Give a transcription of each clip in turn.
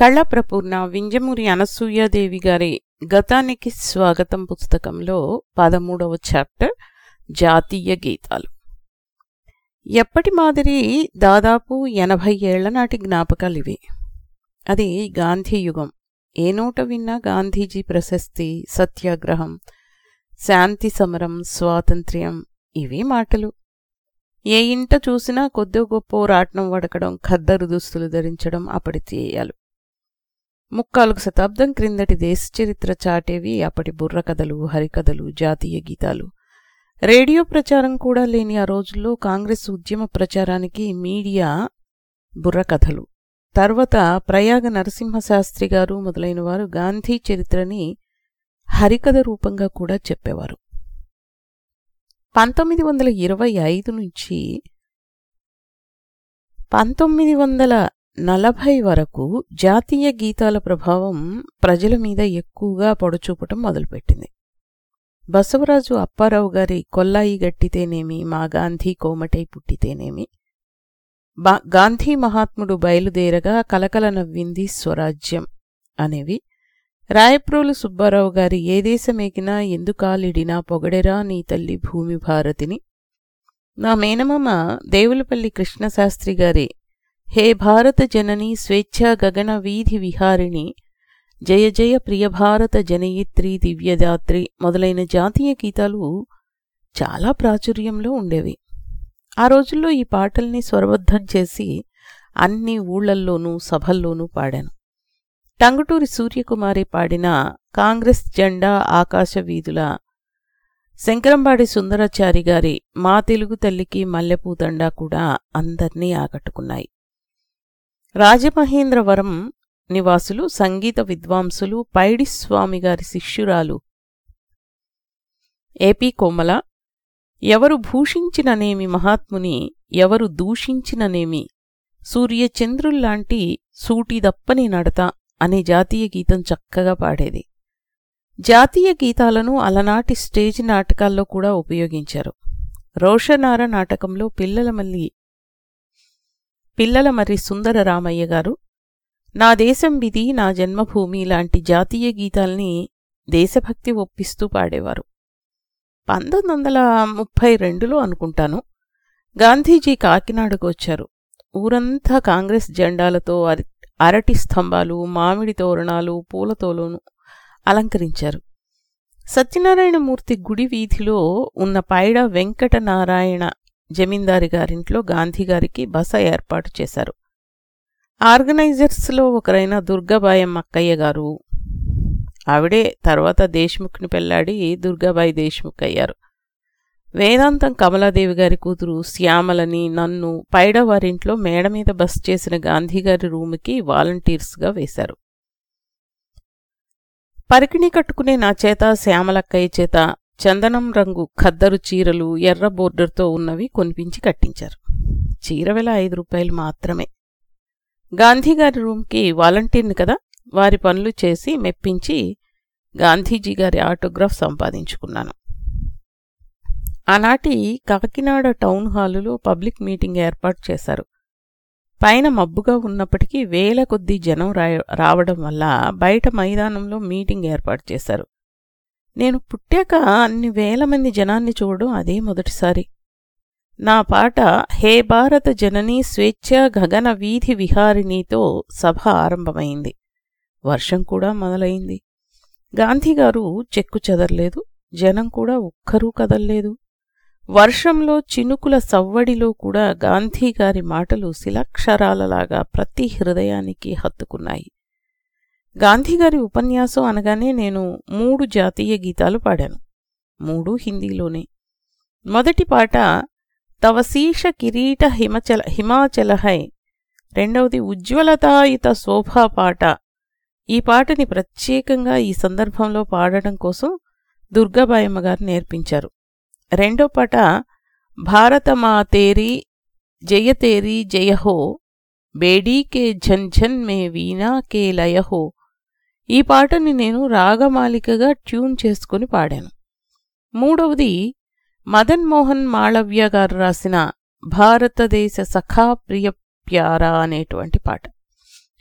కళ్ళప్రపూర్ణ వింజమూరి అనసూయాదేవి గారి గతానికి స్వాగతం పుస్తకంలో పదమూడవ చాప్టర్ జాతీయ గీతాలు. ఎప్పటి మాదిరి దాదాపు ఎనభై ఏళ్ళ నాటి జ్ఞాపకాలివి అది గాంధీ యుగం. ఏ నోట విన్నా గాంధీజీ ప్రశస్తి సత్యాగ్రహం శాంతి సమరం స్వాతంత్ర్యం ఇవి మాటలు. ఏ ఇంట చూసినా కొద్దో గొప్ప రాట్నం వడకడం ఖద్దరు దుస్తులు ధరించడం అప్పటి తేయాలు ముక్కాలుగు శతాబ్దం క్రిందటి దేశ చరిత్ర చాటేవి అప్పటి బుర్రకథలు హరికథలు జాతీయ గీతాలు. రేడియో ప్రచారం కూడా లేని ఆ రోజుల్లో కాంగ్రెస్ ఉద్యమ ప్రచారానికి మీడియా బుర్రకథలు తర్వాత ప్రయాగ నరసింహశాస్త్రి గారు మొదలైన వారు గాంధీ చరిత్రని హరికథ రూపంగా కూడా చెప్పేవారు. పంతొమ్మిది వందల ఇరవై ఐదు నుంచి పంతొమ్మిది వందల నలభై వరకు జాతీయ గీతాల ప్రభావం ప్రజల మీద ఎక్కువగా పొడచూపటం మొదలుపెట్టింది. బసవరాజు అప్పారావు గారి కొల్లాయి గట్టితేనేమి మా గాంధీ కోమటై పుట్టితేనేమి గాంధీ మహాత్ముడు బయలుదేరగా కలకల నవ్వింది స్వరాజ్యం అనేవి. రాయప్రోలు సుబ్బారావు గారి ఏ దేశమేకినా ఎందుకాలిడినా పొగడెరా నీ తల్లి భూమి భారతిని. నా మేనమామ దేవులపల్లి కృష్ణశాస్త్రి గారి హే భారత జనని స్వేచ్ఛా గగన వీధి విహారిణి. జయ జయ ప్రియ భారత జనయిత్రి దివ్యదాత్రి మొదలైన జాతీయ గీతాలు చాలా ప్రాచుర్యంలో ఉండేవి. ఆ రోజుల్లో ఈ పాటల్ని స్వరబద్ధం చేసి అన్ని ఊళ్ళల్లోనూ సభల్లోనూ పాడాను. టంగుటూరి సూర్యకుమారి పాడిన కాంగ్రెస్ జెండా ఆకాశ వీధుల శంకరంబాడి సుందరాచారి గారి మా తెలుగు తల్లికి మల్లెపూతండా కూడా అందర్నీ ఆకట్టుకున్నాయి. రాజమహేంద్రవరం నివాసులు సంగీత విద్వాంసులు పైడిస్వామిగారి శిష్యురాలు. ఏపీ కోమల ఎవరు భూషించిననేమి మహాత్ముని ఎవరు దూషించిననేమి సూర్యచంద్రుల్లాంటి సూటిదప్పని నడత అనే జాతీయ గీతం చక్కగా పాడేది. జాతీయ గీతాలను అలనాటి స్టేజ్ నాటకాల్లో కూడా ఉపయోగించారు. రోషనార నాటకంలో పిల్లల మల్లి పిల్లల మరి సుందర రామయ్య గారు నా దేశం విధి నా జన్మభూమి లాంటి జాతీయ గీతాల్ని దేశభక్తి ఒప్పిస్తూ పాడేవారు. పంతొమ్మిది వందల ముప్పై రెండులో అనుకుంటాను గాంధీజీ కాకినాడకు వచ్చారు. ఊరంతా కాంగ్రెస్ జెండాలతో అరటి స్తంభాలు మామిడి తోరణాలు పూలతోలోను అలంకరించారు. సత్యనారాయణమూర్తి గుడి వీధిలో ఉన్న పైడ వెంకటనారాయణ జమీందారి గారింట్లో గాంధీగారికి బస ఏర్పాటు చేశారు. ఆర్గనైజర్స్లో ఒకరైన దుర్గాబాయం అక్కయ్య గారు. ఆవిడే తర్వాత దేశ్ముఖ్ని పెళ్ళాడి దుర్గాబాయి దేశ్ముఖ్ అయ్యారు. వేదాంతం కమలాదేవి గారి కూతురు శ్యామలని నన్ను పైడవారింట్లో మేడ మీద బస్ చేసిన గాంధీగారి రూముకి వాలంటీర్స్గా వేశారు. పరికిణి కట్టుకునే నా చేత శ్యామలక్కయ్య చేత చందనం రంగు ఖద్దరు చీరలు ఎర్ర బోర్డర్తో ఉన్నవి కొనిపించి కట్టించారు. చీర వెల ఐదు రూపాయలు మాత్రమే. గాంధీగారి రూమ్కి వాలంటీర్ని కదా? వారి పనులు చేసి మెప్పించి గాంధీజీ గారి ఆటోగ్రాఫ్ సంపాదించుకున్నాను. ఆనాటి కాకినాడ టౌన్ హాలులో పబ్లిక్ మీటింగ్ ఏర్పాటు చేశారు. పైన మబ్బుగా ఉన్నప్పటికీ వేల కొద్దీ జనం రావడం వల్ల బయట మైదానంలో మీటింగ్ ఏర్పాటు చేశారు. నేను పుట్టాక అన్ని వేల మంది జనాన్ని చూడడం అదే మొదటిసారి. నా పాట హే భారత జననీ స్వేచ్ఛ గగన వీధి విహారిణితో సభ ఆరంభమైంది. వర్షం కూడా మొదలైంది. గాంధీగారు చెక్కు చెదరలేదు జనం కూడా ఒక్కరూ కదల్లేదు. వర్షంలో చినుకుల సవ్వడిలో కూడా గాంధీగారి మాటలు శిలాక్షరాలలాగా ప్రతి హృదయానికి హత్తుకున్నాయి. గాంధీగారి ఉపన్యాసం అనగానే నేను మూడు జాతీయ గీతాలు పాడాను. మూడు హిందీలోనే. మొదటి పాట తవ శీష కిరీట హిమచల హిమాచలహై రెండవది ఉజ్వలతాయుత శోభా పాట. ఈ పాటని ప్రత్యేకంగా ఈ సందర్భంలో పాడడం కోసం దుర్గాబాయమ్మ గారు నేర్పించారు. రెండో పాట భారత జయతేరి జయహో బేడీ కే ఝన్ మే వీణా కే లయహో ఈ పాటని నేను రాగమాలికగా ట్యూన్ చేసుకుని పాడాను. మూడవది మదన్ మోహన్ మాళవ్య గారు రాసిన భారతదేశ సఖా ప్రియ ప్యారా అనేటువంటి పాట.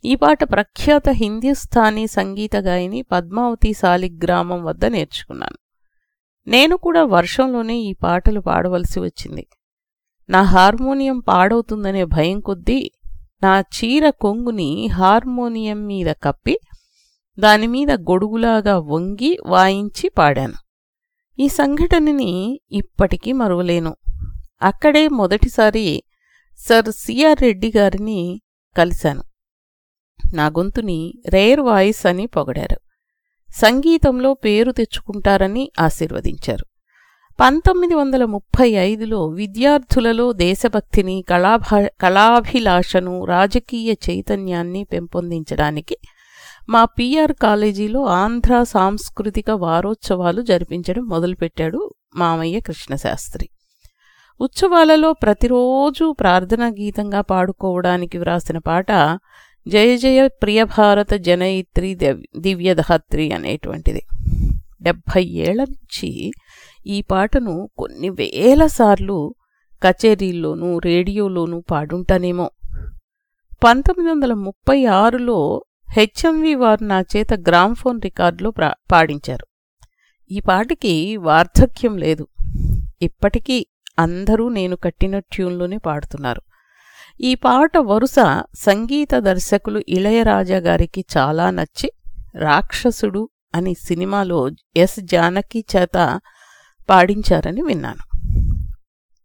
ఈ పాట ప్రఖ్యాత హిందుస్థానీ సంగీత గాయని పద్మావతి సాలిగ్రామం వద్ద నేర్చుకున్నాను. నేను కూడా వర్షంలోనే ఈ పాటలు పాడవలసి వచ్చింది. నా హార్మోనియం పాడవుతుందనే భయం కొద్దీ నా చీర కొంగుని హార్మోనియం మీద కప్పి దానిమీద గొడుగులాగా వంగి వాయించి పాడాను. ఈ సంఘటనని ఇప్పటికీ మరువలేను. అక్కడే మొదటిసారి సర్ సిఆర్ రెడ్డి గారిని కలిశాను. నా గొంతుని రేర్ వాయిస్ అని పొగడారు. సంగీతంలో పేరు తెచ్చుకుంటారని ఆశీర్వదించారు. పంతొమ్మిది వందల ముప్పై ఐదులో విద్యార్థులలో దేశభక్తిని కళాభా కళాభిలాషను రాజకీయ చైతన్యాన్ని పెంపొందించడానికి మా పిఆర్ కాలేజీలో ఆంధ్ర సాంస్కృతిక వారోత్సవాలు జరిపించడం మొదలుపెట్టాడు మామయ్య కృష్ణశాస్త్రి. ఉత్సవాలలో ప్రతిరోజు ప్రార్థనా గీతంగా పాడుకోవడానికి వ్రాసిన పాట జయ జయ ప్రియభారత జనయిత్రి దివ్యధహత్రి అనేటువంటిది. డెబ్భై ఏళ్ళ నుంచి ఈ పాటను కొన్ని వేల సార్లు కచేరీల్లోనూ రేడియోలోనూ పాడుంటానేమో. పంతొమ్మిది వందల ముప్పై ఆరులో హెచ్ఎంవి వారు నా చేత గ్రామ్ఫోన్ రికార్డులో పాడించారు. ఈ పాటకి వార్ధక్యం లేదు. ఇప్పటికీ అందరూ నేను కట్టిన ట్యూన్లోనే పాడుతున్నారు. ఈ పాట వరుస సంగీత దర్శకులు ఇళయరాజా గారికి చాలా నచ్చి రాక్షసుడు అని సినిమాలో ఎస్ జానకి చేత పాడించారని విన్నాను.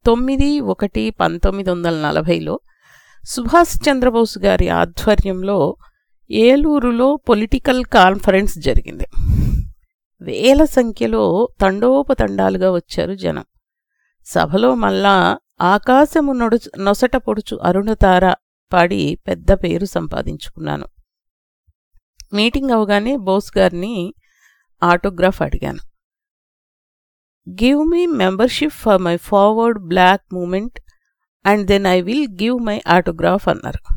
తొమ్మిది ఒకటి పంతొమ్మిది వందల నలభైలో సుభాష్ చంద్రబోస్ గారి ఆధ్వర్యంలో ఏలూరులో పొలిటికల్ కాన్ఫరెన్స్ జరిగింది. వేల సంఖ్యలో తండోపతండాలుగా వచ్చారు జనం. సభలో మళ్ళా ఆకాశము నొడు నొసట పొడుచు అరుణతార పాడి పెద్ద పేరు సంపాదించుకున్నాను. మీటింగ్ అవగానే బోస్ గారిని ఆటోగ్రాఫ్ అడిగాను. Give me membership for my forward block movement and then I will give my autograph అన్నారు.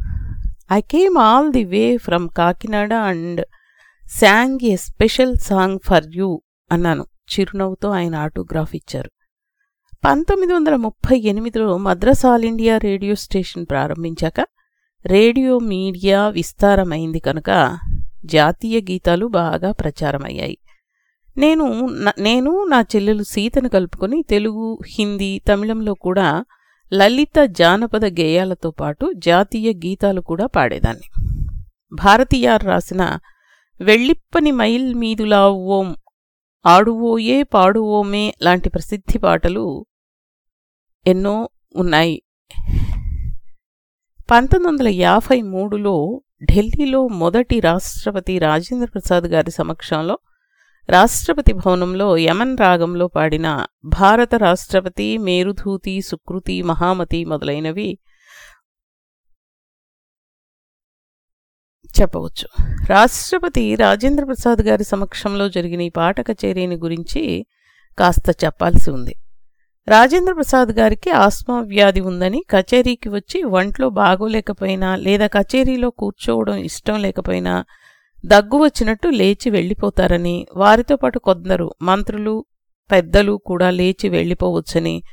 I came all the way from Kakinada and sang a special song for you అన్నాను. చిరునవ్వుతో ఆయన autograph ఇచ్చారు. పంతొమ్మిది వందల ముప్పై ఎనిమిదిలో Madras All India Radio station ప్రారంభించాక radio media విస్తారమైంది కనుక జాతీయ గీతాలు బాగా ప్రచారమయ్యాయి. నేను నేను నా చెల్లెలు సీతను కలుపుకొని తెలుగు హిందీ తమిళంలో కూడా లలిత జానపద గేయాలతో పాటు జాతీయ గీతాలు కూడా పాడేదాన్ని. భారతీయార్ రాసిన వెళ్ళిప్పని మైల్ మీదులావోం ఆడువోయే పాడువోమే లాంటి ప్రసిద్ధి పాటలు ఎన్నో ఉన్నాయి. పంతొమ్మిది వందల యాభై మూడులో ఢిల్లీలో మొదటి రాష్ట్రపతి రాజేంద్ర ప్రసాద్ గారి సమక్షంలో రాష్ట్రపతి భవనంలో యమన్ రాగంలో పాడిన భారత రాష్ట్రపతి మేరుధూతి సుకృతి మహామతి మొదలైనవి చెప్పవచ్చు. రాష్ట్రపతి రాజేంద్ర ప్రసాద్ గారి సమక్షంలో జరిగిన ఈ పాట కచేరీని గురించి కాస్త చెప్పాల్సి ఉంది. రాజేంద్ర ప్రసాద్ గారికి ఆస్మా వ్యాధి ఉందని కచేరీకి వచ్చి ఒంట్లో బాగోలేకపోయినా లేదా కచేరీలో కూర్చోవడం ఇష్టం లేకపోయినా దగ్గు వచ్చినట్టు లేచి వెళ్ళిపోతారని వారితో పాటు కొందరు మంత్రులు పెద్దలు కూడా లేచి వెళ్ళిపోవచ్చని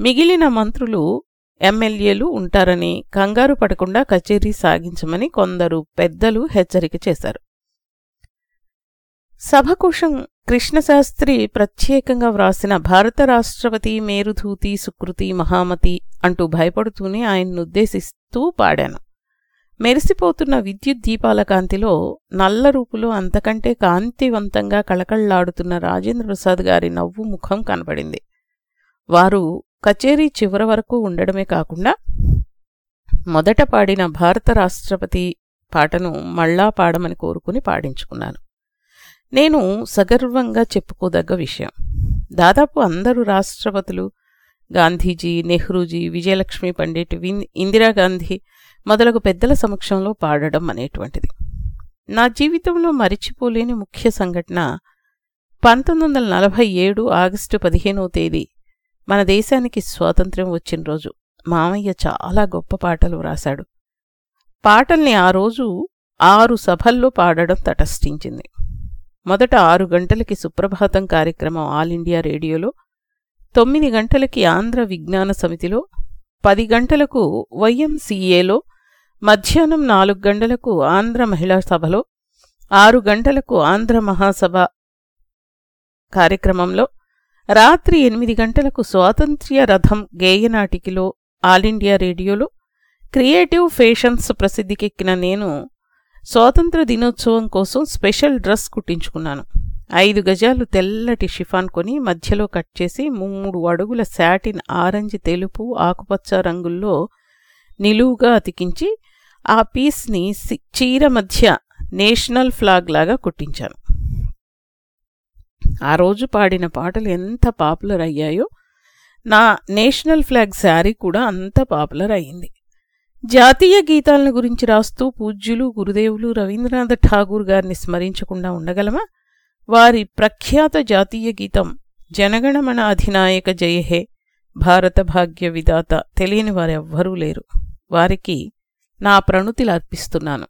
మిగిలిన మంత్రులు ఎమ్మెల్యేలు ఉంటారని కంగారు పడకుండా కచేరీ సాగించమని కొందరు పెద్దలు హెచ్చరిక చేశారు. సభకోశం కృష్ణశాస్త్రి ప్రత్యేకంగా వ్రాసిన భారత రాష్ట్రపతి మేరుధూతి సుకృతి మహామతి అంటూ భయపడుతూనే ఆయన్నుద్దేశిస్తూ పాడాను. మెరిసిపోతున్న విద్యుత్ దీపాల కాంతిలో నల్ల రూపులో అంతకంటే కాంతివంతంగా కళకళ్ళాడుతున్న రాజేంద్ర ప్రసాద్ గారి నవ్వు ముఖం కనబడింది. వారు కచేరీ చివరి వరకు ఉండడమే కాకుండా మొదట పాడిన భారత రాష్ట్రపతి పాటను మళ్ళా పాడమని కోరుకుని పాడించుకున్నాను నేను సగర్వంగా చెప్పుకోదగ్గ విషయం. దాదాపు అందరూ రాష్ట్రపతులు గాంధీజీ నెహ్రూజీ విజయలక్ష్మి పండిట్ ఇందిరాగాంధీ మొదలగు పెద్దల సమక్షంలో పాడడం అనేటువంటిది. నా జీవితంలో మరిచిపోలేని ముఖ్య సంఘటన పంతొమ్మిది వందల నలభై ఏడు ఆగస్టు పదిహేనవ తేదీ మన దేశానికి స్వాతంత్ర్యం వచ్చిన రోజు. మామయ్య చాలా గొప్ప పాటలు వ్రాశాడు. పాటల్ని ఆ రోజు ఆరు సభల్లో పాడడం తటస్థించింది. మొదట ఆరు గంటలకి సుప్రభాతం కార్యక్రమం ఆల్ ఇండియా రేడియోలో తొమ్మిది గంటలకి ఆంధ్ర విజ్ఞాన సమితిలో పది గంటలకు వైఎంసీఏలో మధ్యాహ్నం నాలుగు గంటలకు ఆంధ్ర మహిళా సభలో ఆరు గంటలకు ఆంధ్ర మహాసభ కార్యక్రమంలో రాత్రి ఎనిమిది గంటలకు స్వాతంత్ర్య రథం గేయనాటికిలో ఆల్ ఇండియా రేడియోలో క్రియేటివ్ ఫేషన్స్ ప్రసిద్ధికెక్కిన నేను స్వాతంత్ర దినోత్సవం కోసం స్పెషల్ డ్రెస్ కుట్టించుకున్నాను. ఐదు గజాలు తెల్లటి షిఫాన్ కొని మధ్యలో కట్ చేసి మూడు అడుగుల శాటిన్ ఆరెంజ్ తెలుపు ఆకుపచ్చ రంగుల్లో నిలువుగా అతికించి ఆ పీస్ని సి- చీర మధ్య నేషనల్ ఫ్లాగ్ లాగా కుట్టించాను ఆ రోజు పాడిన పాటలు ఎంత పాపులర్ అయ్యాయో నా నేషనల్ ఫ్లాగ్ శారీ కూడా అంత పాపులర్ అయింది జాతీయ గీతాలను గురించి రాస్తూ పూజ్యులు గురుదేవులు రవీంద్రనాథ్ ఠాగూర్ గారిని స్మరించకుండా ఉండగలమా? వారి ప్రఖ్యాత జాతీయ గీతం జనగణమన అధినాయక జయహే భారత భాగ్య విధాత తెలియని వారెవ్వరూ లేరు. వారికి నా ప్రణుతిలు అర్పిస్తున్నాను